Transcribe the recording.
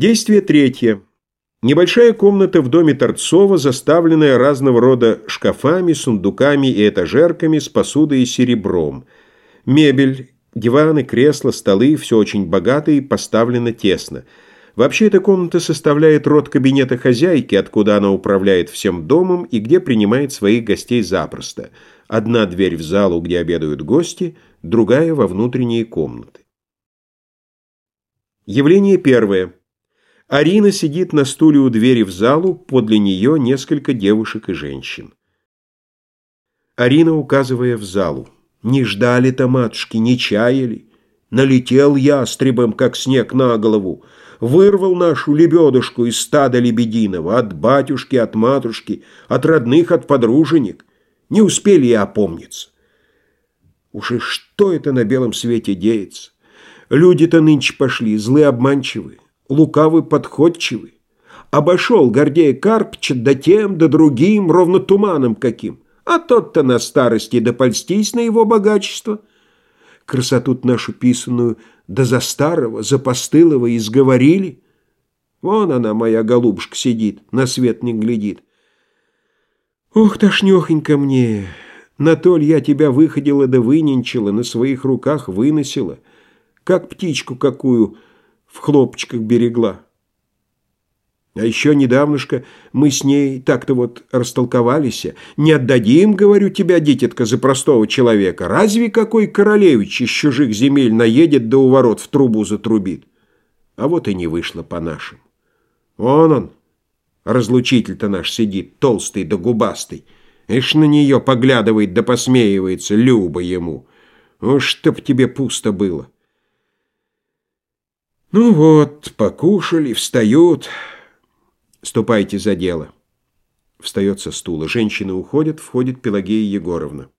Действие третье. Небольшая комната в доме Торцова, заставленная разного рода шкафами, сундуками и этажерками с посудой и серебром. Мебель, диваны, кресла, столы – все очень богато и поставлено тесно. Вообще эта комната составляет род кабинета хозяйки, откуда она управляет всем домом и где принимает своих гостей запросто. Одна дверь в залу, где обедают гости, другая во внутренние комнаты. Явление первое. Арина сидит на стуле у двери в залу, подле нее несколько девушек и женщин. Арина, указывая в залу. «Не ждали-то, матушки, не чаяли. Налетел ястребом, как снег на голову, вырвал нашу лебедушку из стада лебединого, от батюшки, от матушки, от родных, от подруженек. Не успели и опомниться. Уж и что это на белом свете деется? Люди-то нынче пошли, злые обманчивые лукавый подходчивый. Обошел Гордея Карпча да тем, да другим, ровно туманом каким. А тот-то на старости да польстись на его богачество. Красоту нашу писанную да за старого, за постылого изговорили. Вон она, моя голубушка, сидит, на свет не глядит. Ух, тошнёхонько мне! На толь я тебя выходила да выненчила, на своих руках выносила, как птичку какую — в хлопчиках берегла. А еще недавнышко мы с ней так-то вот растолковались. Не отдадим, говорю, тебя, дитятка, за простого человека. Разве какой королевич из чужих земель наедет да у ворот в трубу затрубит? А вот и не вышло по-нашему. Вон он, разлучитель-то наш сидит, толстый да губастый. Ишь на нее поглядывает да посмеивается, Люба ему. Уж чтоб тебе пусто было. Ну вот, покушали, встают. Ступайте за дело. Встает со стула. Женщины уходят, входит Пелагея Егоровна.